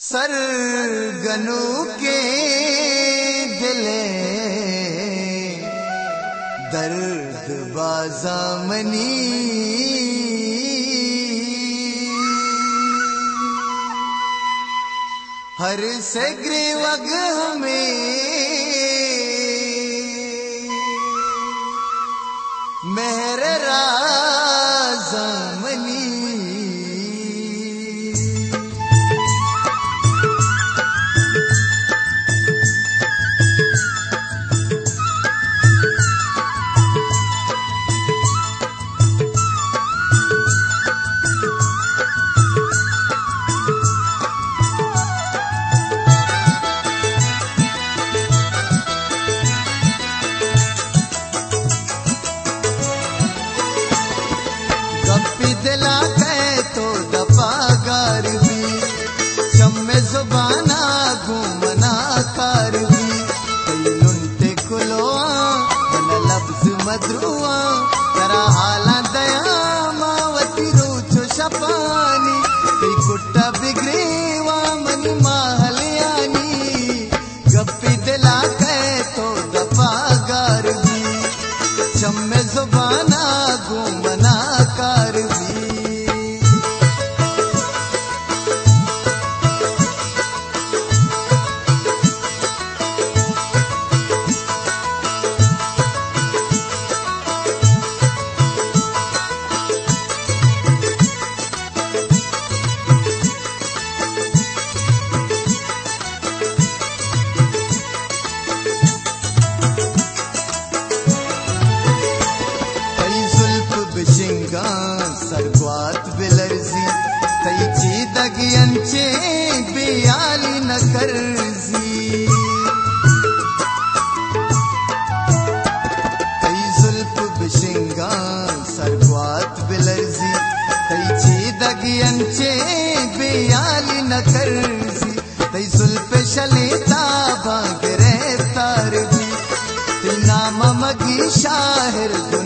سر گنو کے دلے درد بازامنی ہر سگری وگ میں مہر رازمنی دلا گئے تو دفا گار بھی چم زبانہ گھومنا کار بھی کئی لنٹے لفظ مدروا ترا بیالی کئی زلف بشنگا سرگوات بلرزی۔ کئی چیدگی انچے بیالی کئی زلف شلیتا بھی نام مگی شاہر گناہ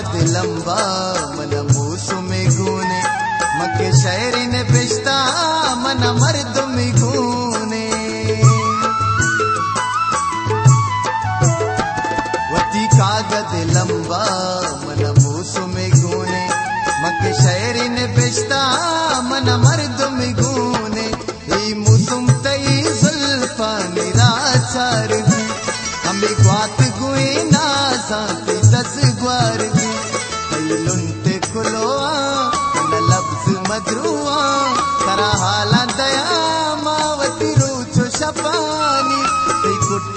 کاغذ لمبا من موسم گونے۔ مکے شہری نے پشتا من مرد میں گونے۔ وتی کاغذ لمبا من موسم گونے۔ مکے شہری نے پشتا من مرد میں گونے۔ ای موسم تئی زلفا نراچار بھی ہمیں گوات گوئے نا سانتی పాని శ్రీ కుట్ట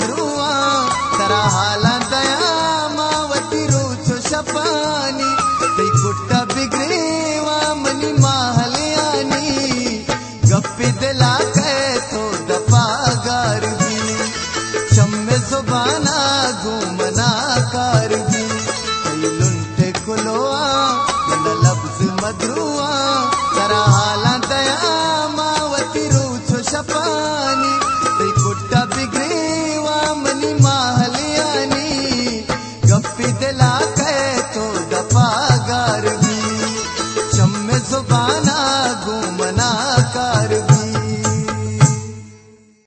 ధ్రువా తరహాల దయామావతిరు చుషపాని త్రికుట్ట బిగ్రేవా మని మాహలయాని గప్పి దిలా కే తో దపా గారి చమ్మె జుబానా గుమనా కారి కైలుంటే కులోవా మన లబ్జ్ మద్రువా